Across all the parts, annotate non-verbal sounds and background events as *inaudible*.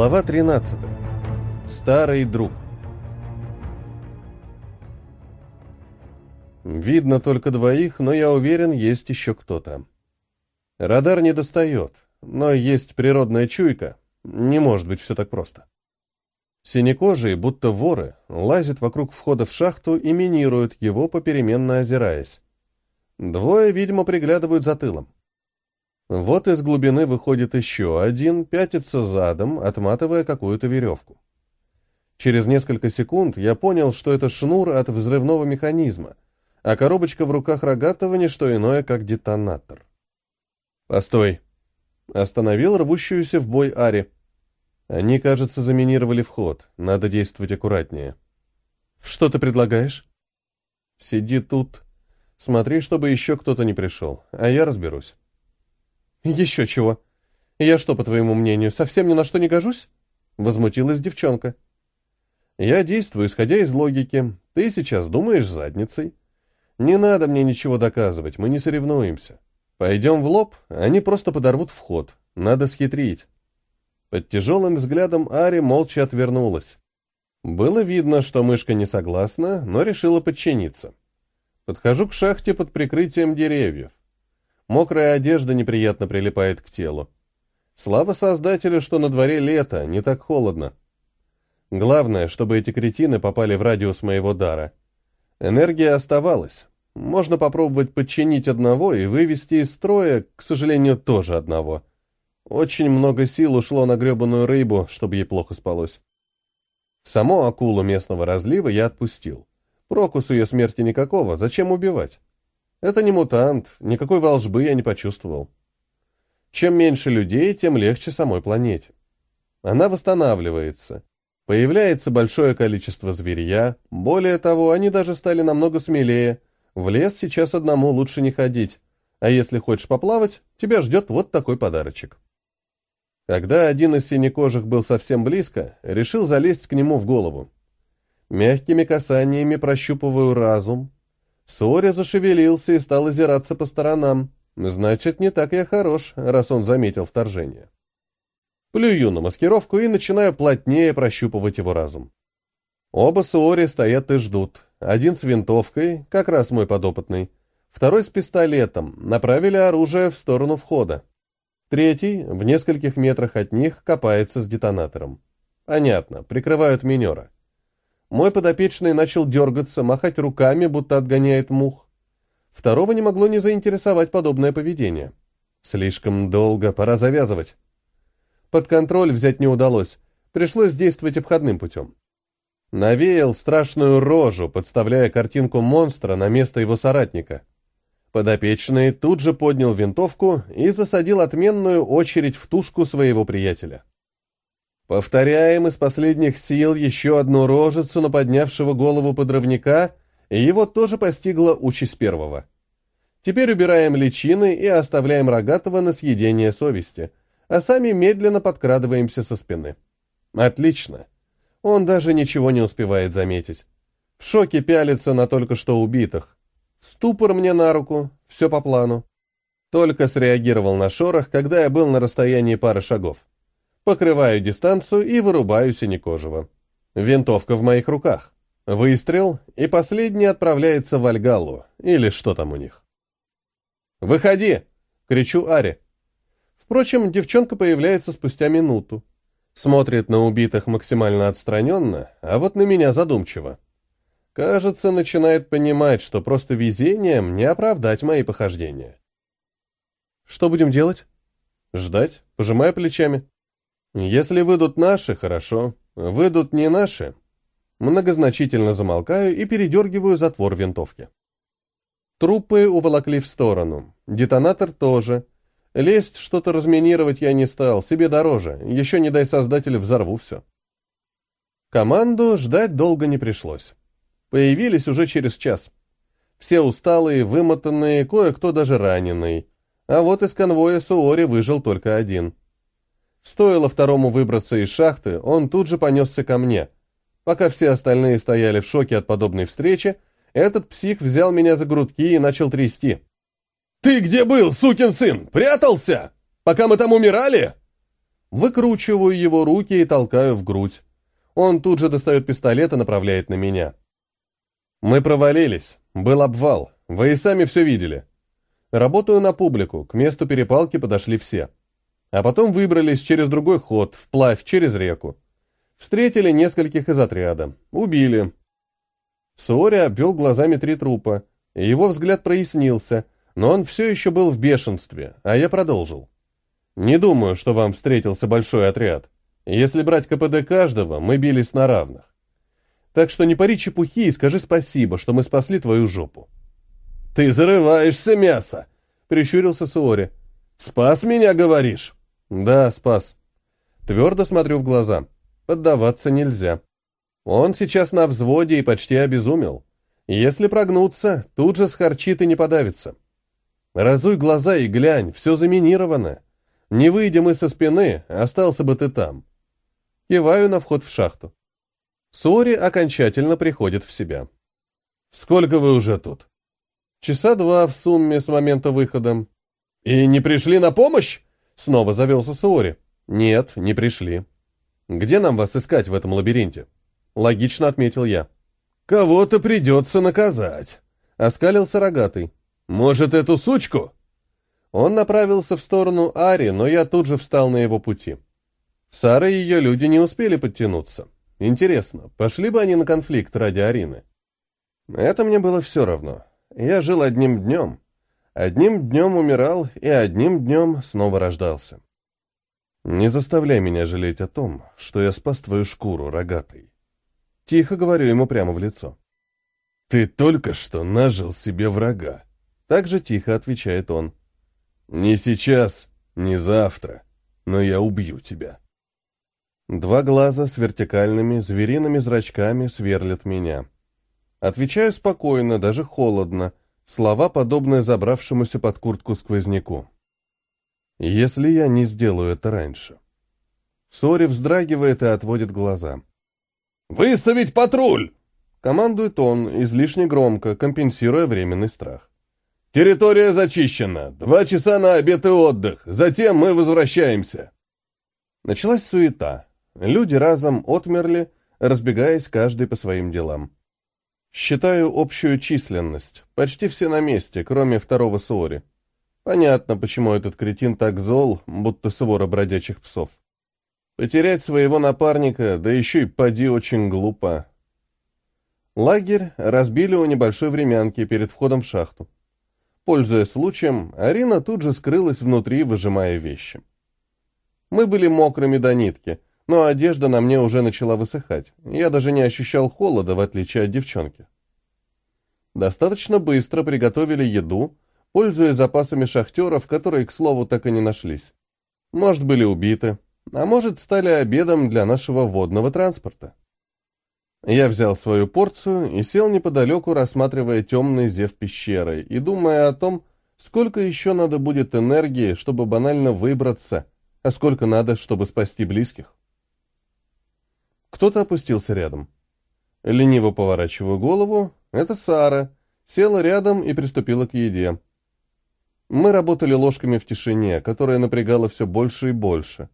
Глава 13. Старый друг. Видно только двоих, но я уверен, есть еще кто-то. Радар не достает, но есть природная чуйка. Не может быть все так просто. Синекожие, будто воры, лазят вокруг входа в шахту и минируют его, попеременно озираясь. Двое, видимо, приглядывают за тылом. Вот из глубины выходит еще один, пятится задом, отматывая какую-то веревку. Через несколько секунд я понял, что это шнур от взрывного механизма, а коробочка в руках Рогатого не что иное, как детонатор. «Постой!» Остановил рвущуюся в бой Ари. Они, кажется, заминировали вход. Надо действовать аккуратнее. «Что ты предлагаешь?» «Сиди тут. Смотри, чтобы еще кто-то не пришел, а я разберусь». «Еще чего? Я что, по твоему мнению, совсем ни на что не гожусь?» Возмутилась девчонка. «Я действую, исходя из логики. Ты сейчас думаешь задницей. Не надо мне ничего доказывать, мы не соревнуемся. Пойдем в лоб, они просто подорвут вход. Надо схитрить». Под тяжелым взглядом Ари молча отвернулась. Было видно, что мышка не согласна, но решила подчиниться. Подхожу к шахте под прикрытием деревьев. Мокрая одежда неприятно прилипает к телу. Слава создателю, что на дворе лето, не так холодно. Главное, чтобы эти кретины попали в радиус моего дара. Энергия оставалась. Можно попробовать подчинить одного и вывести из строя, к сожалению, тоже одного. Очень много сил ушло на гребаную рыбу, чтобы ей плохо спалось. Саму акулу местного разлива я отпустил. Прокус ее смерти никакого, зачем убивать? Это не мутант, никакой волжбы я не почувствовал. Чем меньше людей, тем легче самой планете. Она восстанавливается. Появляется большое количество зверья. Более того, они даже стали намного смелее. В лес сейчас одному лучше не ходить. А если хочешь поплавать, тебя ждет вот такой подарочек. Когда один из синекожих был совсем близко, решил залезть к нему в голову. Мягкими касаниями прощупываю разум, Соря зашевелился и стал озираться по сторонам. Значит, не так я хорош, раз он заметил вторжение. Плюю на маскировку и начинаю плотнее прощупывать его разум. Оба Суори стоят и ждут. Один с винтовкой, как раз мой подопытный. Второй с пистолетом, направили оружие в сторону входа. Третий, в нескольких метрах от них, копается с детонатором. Понятно, прикрывают минера. Мой подопечный начал дергаться, махать руками, будто отгоняет мух. Второго не могло не заинтересовать подобное поведение. Слишком долго, пора завязывать. Под контроль взять не удалось, пришлось действовать обходным путем. Навеял страшную рожу, подставляя картинку монстра на место его соратника. Подопечный тут же поднял винтовку и засадил отменную очередь в тушку своего приятеля. Повторяем из последних сил еще одну рожицу на поднявшего голову подрывника, и его тоже постигла участь первого. Теперь убираем личины и оставляем рогатого на съедение совести, а сами медленно подкрадываемся со спины. Отлично. Он даже ничего не успевает заметить. В шоке пялится на только что убитых. Ступор мне на руку, все по плану. Только среагировал на шорох, когда я был на расстоянии пары шагов покрываю дистанцию и вырубаю Синекожего. Винтовка в моих руках. Выстрел, и последний отправляется в Альгалу, или что там у них. «Выходи!» — кричу Аре. Впрочем, девчонка появляется спустя минуту. Смотрит на убитых максимально отстраненно, а вот на меня задумчиво. Кажется, начинает понимать, что просто везением не оправдать мои похождения. «Что будем делать?» «Ждать», пожимая плечами. Если выйдут наши, хорошо. Выйдут не наши. Многозначительно замолкаю и передергиваю затвор винтовки. Трупы уволокли в сторону. Детонатор тоже. Лезть, что-то разминировать я не стал, себе дороже. Еще не дай создатель, взорву все. Команду ждать долго не пришлось. Появились уже через час. Все усталые, вымотанные, кое-кто даже раненый. А вот из конвоя Суори выжил только один. Стоило второму выбраться из шахты, он тут же понесся ко мне. Пока все остальные стояли в шоке от подобной встречи, этот псих взял меня за грудки и начал трясти. «Ты где был, сукин сын? Прятался? Пока мы там умирали?» Выкручиваю его руки и толкаю в грудь. Он тут же достает пистолет и направляет на меня. Мы провалились. Был обвал. Вы и сами все видели. Работаю на публику. К месту перепалки подошли все. А потом выбрались через другой ход, вплавь, через реку. Встретили нескольких из отряда. Убили. Суори обвел глазами три трупа. Его взгляд прояснился, но он все еще был в бешенстве, а я продолжил. Не думаю, что вам встретился большой отряд. Если брать КПД каждого, мы бились на равных. Так что не пари чепухи и скажи спасибо, что мы спасли твою жопу. «Ты зарываешься, мясо!» — прищурился Суори. «Спас меня, говоришь?» «Да, спас». Твердо смотрю в глаза. Поддаваться нельзя. Он сейчас на взводе и почти обезумел. Если прогнуться, тут же схарчит и не подавится. Разуй глаза и глянь, все заминировано. Не выйдем мы со спины, остался бы ты там. Киваю на вход в шахту. Сори окончательно приходит в себя. «Сколько вы уже тут?» «Часа два в сумме с момента выхода». «И не пришли на помощь?» Снова завелся Сори. «Нет, не пришли». «Где нам вас искать в этом лабиринте?» Логично отметил я. «Кого-то придется наказать», — оскалился рогатый. «Может, эту сучку?» Он направился в сторону Ари, но я тут же встал на его пути. Сара и ее люди не успели подтянуться. Интересно, пошли бы они на конфликт ради Арины? Это мне было все равно. Я жил одним днем. Одним днем умирал и одним днем снова рождался. Не заставляй меня жалеть о том, что я спас твою шкуру, рогатый. Тихо говорю ему прямо в лицо. Ты только что нажил себе врага. Так же тихо отвечает он. Не сейчас, не завтра, но я убью тебя. Два глаза с вертикальными, звериными зрачками сверлят меня. Отвечаю спокойно, даже холодно, слова, подобные забравшемуся под куртку сквозняку. Если я не сделаю это раньше. Сори вздрагивает и отводит глаза. «Выставить патруль!» Командует он, излишне громко, компенсируя временный страх. «Территория зачищена. Два часа на обед и отдых. Затем мы возвращаемся». Началась суета. Люди разом отмерли, разбегаясь каждый по своим делам. Считаю общую численность. Почти все на месте, кроме второго Суори. Понятно, почему этот кретин так зол, будто свора бродячих псов. Потерять своего напарника, да еще и поди очень глупо. Лагерь разбили у небольшой времянки перед входом в шахту. Пользуясь случаем, Арина тут же скрылась внутри, выжимая вещи. Мы были мокрыми до нитки — но одежда на мне уже начала высыхать. Я даже не ощущал холода, в отличие от девчонки. Достаточно быстро приготовили еду, пользуясь запасами шахтеров, которые, к слову, так и не нашлись. Может, были убиты, а может, стали обедом для нашего водного транспорта. Я взял свою порцию и сел неподалеку, рассматривая темный зев пещеры и думая о том, сколько еще надо будет энергии, чтобы банально выбраться, а сколько надо, чтобы спасти близких. Кто-то опустился рядом. Лениво поворачиваю голову. Это Сара. Села рядом и приступила к еде. Мы работали ложками в тишине, которая напрягала все больше и больше.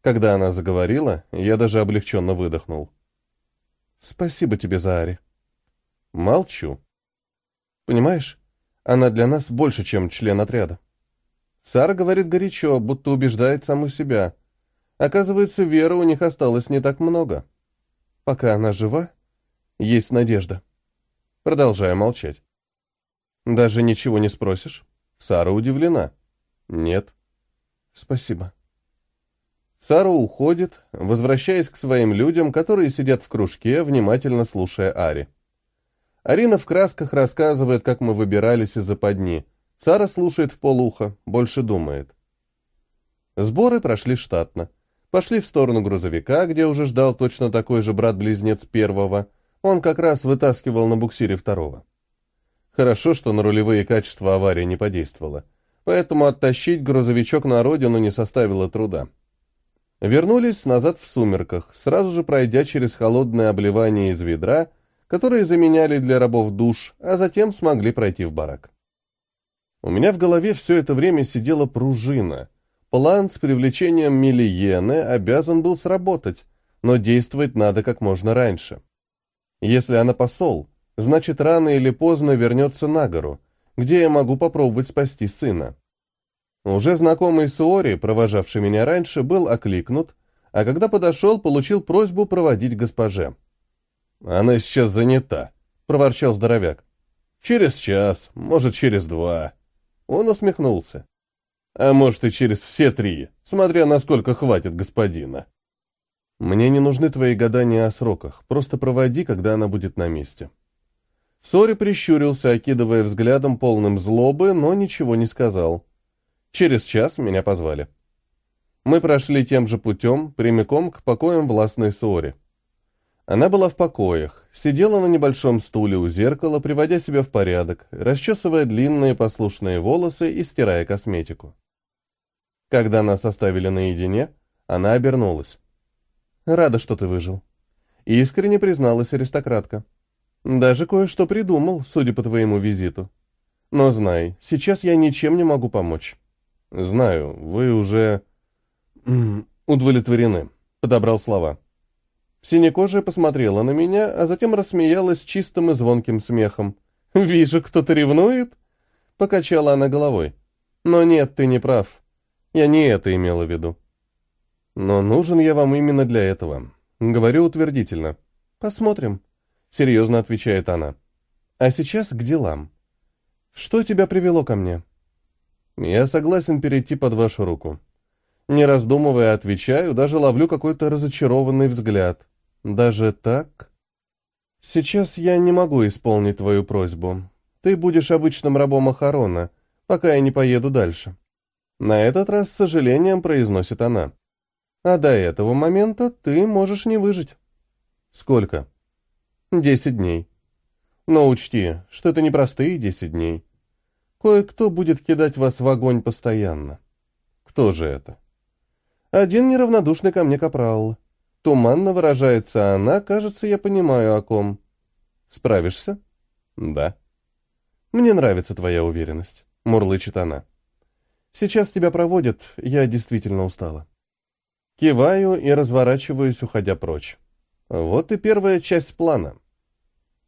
Когда она заговорила, я даже облегченно выдохнул. «Спасибо тебе за Ари». Молчу. Понимаешь, она для нас больше, чем член отряда. Сара говорит горячо, будто убеждает саму себя. Оказывается, веры у них осталось не так много. Пока она жива, есть надежда. Продолжаю молчать. Даже ничего не спросишь? Сара удивлена. Нет. Спасибо. Сара уходит, возвращаясь к своим людям, которые сидят в кружке, внимательно слушая Ари. Арина в красках рассказывает, как мы выбирались из западни. Сара слушает в полуха, больше думает. Сборы прошли штатно. Пошли в сторону грузовика, где уже ждал точно такой же брат-близнец первого. Он как раз вытаскивал на буксире второго. Хорошо, что на рулевые качества авария не подействовала. Поэтому оттащить грузовичок на родину не составило труда. Вернулись назад в сумерках, сразу же пройдя через холодное обливание из ведра, которые заменяли для рабов душ, а затем смогли пройти в барак. У меня в голове все это время сидела пружина — План с привлечением Милиены обязан был сработать, но действовать надо как можно раньше. Если она посол, значит, рано или поздно вернется на гору, где я могу попробовать спасти сына. Уже знакомый Суори, провожавший меня раньше, был окликнут, а когда подошел, получил просьбу проводить госпоже. «Она сейчас занята», — проворчал здоровяк. «Через час, может, через два». Он усмехнулся. «А может, и через все три, смотря насколько хватит господина». «Мне не нужны твои гадания о сроках, просто проводи, когда она будет на месте». Сори прищурился, окидывая взглядом полным злобы, но ничего не сказал. Через час меня позвали. Мы прошли тем же путем, прямиком к покоям властной Сори. Она была в покоях, сидела на небольшом стуле у зеркала, приводя себя в порядок, расчесывая длинные послушные волосы и стирая косметику. Когда нас оставили наедине, она обернулась. «Рада, что ты выжил». Искренне призналась аристократка. «Даже кое-что придумал, судя по твоему визиту. Но знай, сейчас я ничем не могу помочь». «Знаю, вы уже...» *clears throat* «Удовлетворены», — подобрал слова. Синекожая посмотрела на меня, а затем рассмеялась чистым и звонким смехом. «Вижу, кто-то ревнует?» Покачала она головой. «Но нет, ты не прав. Я не это имела в виду». «Но нужен я вам именно для этого. Говорю утвердительно. Посмотрим», — серьезно отвечает она. «А сейчас к делам. Что тебя привело ко мне?» «Я согласен перейти под вашу руку». Не раздумывая, отвечаю, даже ловлю какой-то разочарованный взгляд. Даже так? Сейчас я не могу исполнить твою просьбу. Ты будешь обычным рабом Ахарона, пока я не поеду дальше. На этот раз с сожалением произносит она. А до этого момента ты можешь не выжить. Сколько? Десять дней. Но учти, что это не простые десять дней. Кое-кто будет кидать вас в огонь постоянно. Кто же это? Один неравнодушный ко мне капрал. Туманно выражается она, кажется, я понимаю, о ком. Справишься? Да. Мне нравится твоя уверенность, мурлычет она. Сейчас тебя проводят, я действительно устала. Киваю и разворачиваюсь, уходя прочь. Вот и первая часть плана.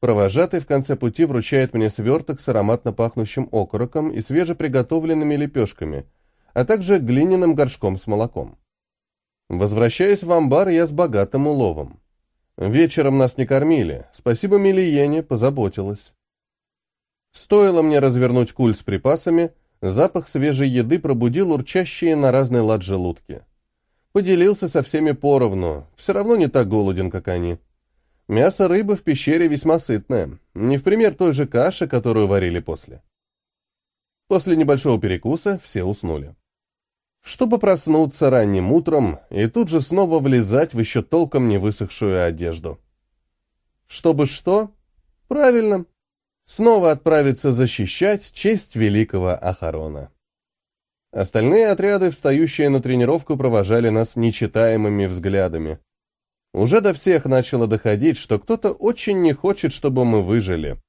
Провожатый в конце пути вручает мне сверток с ароматно пахнущим окороком и свежеприготовленными лепешками, а также глиняным горшком с молоком. Возвращаясь в амбар, я с богатым уловом. Вечером нас не кормили, спасибо Милиене, позаботилась. Стоило мне развернуть куль с припасами, запах свежей еды пробудил урчащие на разный лад желудки. Поделился со всеми поровну, все равно не так голоден, как они. Мясо рыбы в пещере весьма сытное, не в пример той же каши, которую варили после. После небольшого перекуса все уснули чтобы проснуться ранним утром и тут же снова влезать в еще толком не высохшую одежду. Чтобы что? Правильно. Снова отправиться защищать честь великого Ахарона. Остальные отряды, встающие на тренировку, провожали нас нечитаемыми взглядами. Уже до всех начало доходить, что кто-то очень не хочет, чтобы мы выжили.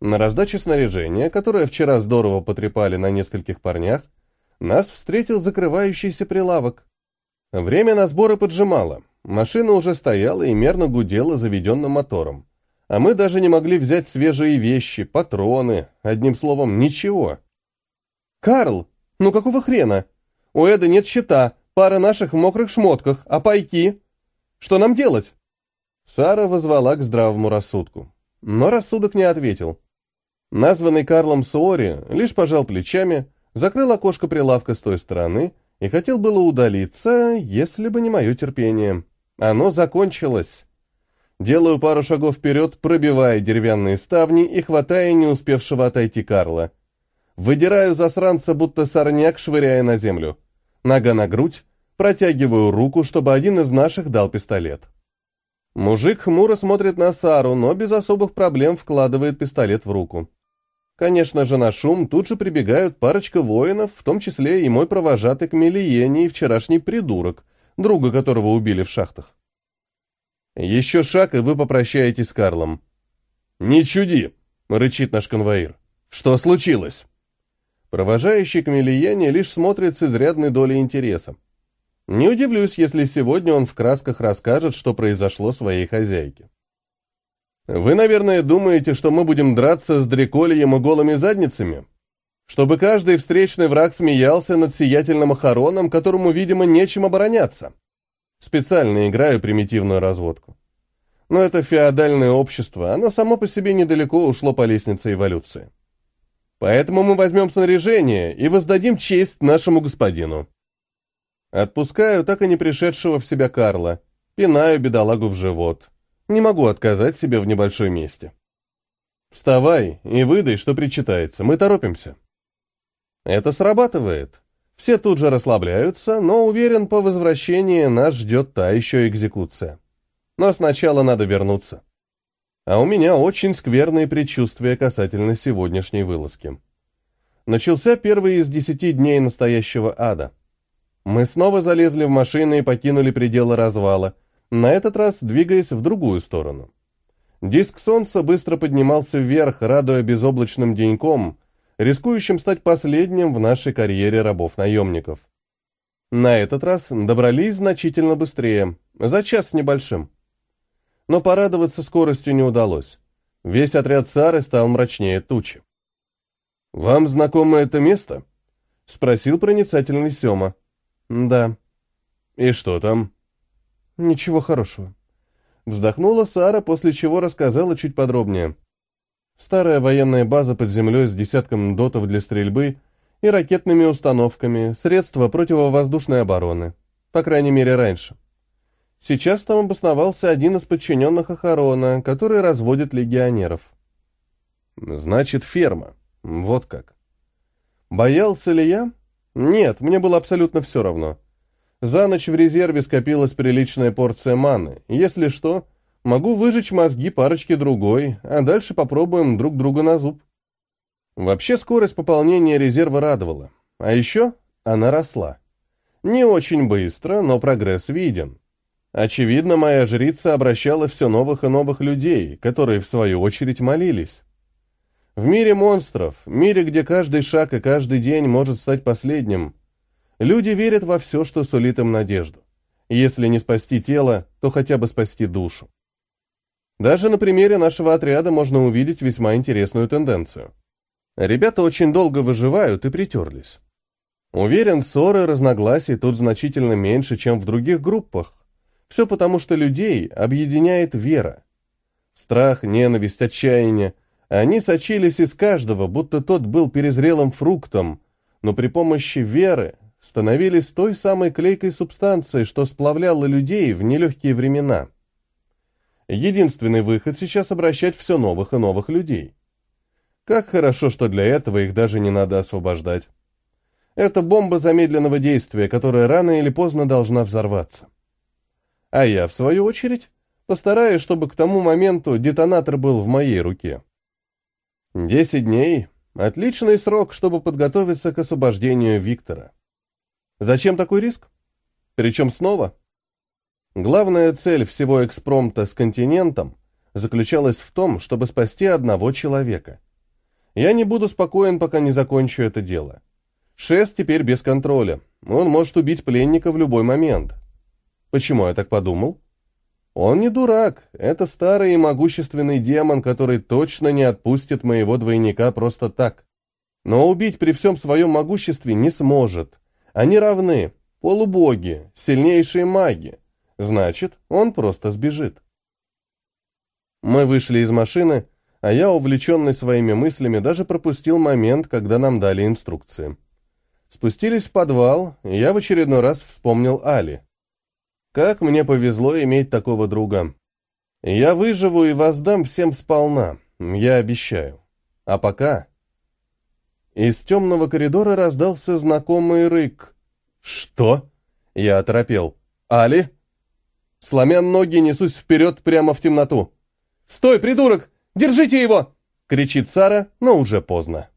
На раздаче снаряжения, которое вчера здорово потрепали на нескольких парнях, нас встретил закрывающийся прилавок. Время на сборы поджимало. Машина уже стояла и мерно гудела заведенным мотором. А мы даже не могли взять свежие вещи, патроны, одним словом, ничего. «Карл, ну какого хрена? У Эда нет щита, пара наших в мокрых шмотках, а пайки? Что нам делать?» Сара возвала к здравому рассудку. Но рассудок не ответил. Названный Карлом Суори лишь пожал плечами, закрыл окошко прилавка с той стороны и хотел было удалиться, если бы не мое терпение. Оно закончилось. Делаю пару шагов вперед, пробивая деревянные ставни и хватая не успевшего отойти Карла. Выдираю засранца, будто сорняк, швыряя на землю. Нога на грудь, протягиваю руку, чтобы один из наших дал пистолет. Мужик хмуро смотрит на Сару, но без особых проблем вкладывает пистолет в руку. Конечно же, на шум тут же прибегают парочка воинов, в том числе и мой провожатый к Мелиене и вчерашний придурок, друга которого убили в шахтах. Еще шаг, и вы попрощаетесь с Карлом. «Не чуди!» — рычит наш конвоир. «Что случилось?» Провожающий к Мелиене лишь смотрит с изрядной долей интереса. Не удивлюсь, если сегодня он в красках расскажет, что произошло своей хозяйке. Вы, наверное, думаете, что мы будем драться с дрекольем и голыми задницами? Чтобы каждый встречный враг смеялся над сиятельным охороном, которому, видимо, нечем обороняться. Специально играю примитивную разводку. Но это феодальное общество, оно само по себе недалеко ушло по лестнице эволюции. Поэтому мы возьмем снаряжение и воздадим честь нашему господину. Отпускаю так и не пришедшего в себя Карла, пинаю бедолагу в живот. Не могу отказать себе в небольшой месте. Вставай и выдай, что причитается, мы торопимся. Это срабатывает. Все тут же расслабляются, но уверен, по возвращении нас ждет та еще экзекуция. Но сначала надо вернуться. А у меня очень скверные предчувствия касательно сегодняшней вылазки. Начался первый из десяти дней настоящего ада. Мы снова залезли в машины и покинули пределы развала, на этот раз двигаясь в другую сторону. Диск солнца быстро поднимался вверх, радуя безоблачным деньком, рискующим стать последним в нашей карьере рабов-наемников. На этот раз добрались значительно быстрее, за час с небольшим но порадоваться скоростью не удалось. Весь отряд Сары стал мрачнее тучи. «Вам знакомо это место?» — спросил проницательный Сёма. «Да». «И что там?» «Ничего хорошего». Вздохнула Сара, после чего рассказала чуть подробнее. Старая военная база под землей с десятком дотов для стрельбы и ракетными установками, средства противовоздушной обороны. По крайней мере, раньше. Сейчас там обосновался один из подчиненных Ахарона, который разводит легионеров. Значит, ферма. Вот как. Боялся ли я? Нет, мне было абсолютно все равно. За ночь в резерве скопилась приличная порция маны. Если что, могу выжечь мозги парочки другой, а дальше попробуем друг друга на зуб. Вообще скорость пополнения резерва радовала. А еще она росла. Не очень быстро, но прогресс виден. Очевидно, моя жрица обращала все новых и новых людей, которые, в свою очередь, молились. В мире монстров, мире, где каждый шаг и каждый день может стать последним, люди верят во все, что сулит им надежду. Если не спасти тело, то хотя бы спасти душу. Даже на примере нашего отряда можно увидеть весьма интересную тенденцию. Ребята очень долго выживают и притерлись. Уверен, ссоры, разногласий тут значительно меньше, чем в других группах, все потому, что людей объединяет вера. Страх, ненависть, отчаяние. Они сочились из каждого, будто тот был перезрелым фруктом, но при помощи веры становились той самой клейкой субстанцией, что сплавляло людей в нелегкие времена. Единственный выход сейчас обращать все новых и новых людей. Как хорошо, что для этого их даже не надо освобождать. Это бомба замедленного действия, которая рано или поздно должна взорваться. А я, в свою очередь, постараюсь, чтобы к тому моменту детонатор был в моей руке. Десять дней — отличный срок, чтобы подготовиться к освобождению Виктора. Зачем такой риск? Причем снова? Главная цель всего экспромта с континентом заключалась в том, чтобы спасти одного человека. Я не буду спокоен, пока не закончу это дело. Шест теперь без контроля. Он может убить пленника в любой момент. Почему я так подумал? Он не дурак, это старый и могущественный демон, который точно не отпустит моего двойника просто так. Но убить при всем своем могуществе не сможет. Они равны, полубоги, сильнейшие маги. Значит, он просто сбежит. Мы вышли из машины, а я, увлеченный своими мыслями, даже пропустил момент, когда нам дали инструкции. Спустились в подвал, и я в очередной раз вспомнил Али. Как мне повезло иметь такого друга. Я выживу и воздам всем сполна, я обещаю. А пока... Из темного коридора раздался знакомый рык. «Что?» Я оторопел. «Али?» Сломя ноги, несусь вперед прямо в темноту. «Стой, придурок! Держите его!» кричит Сара, но уже поздно.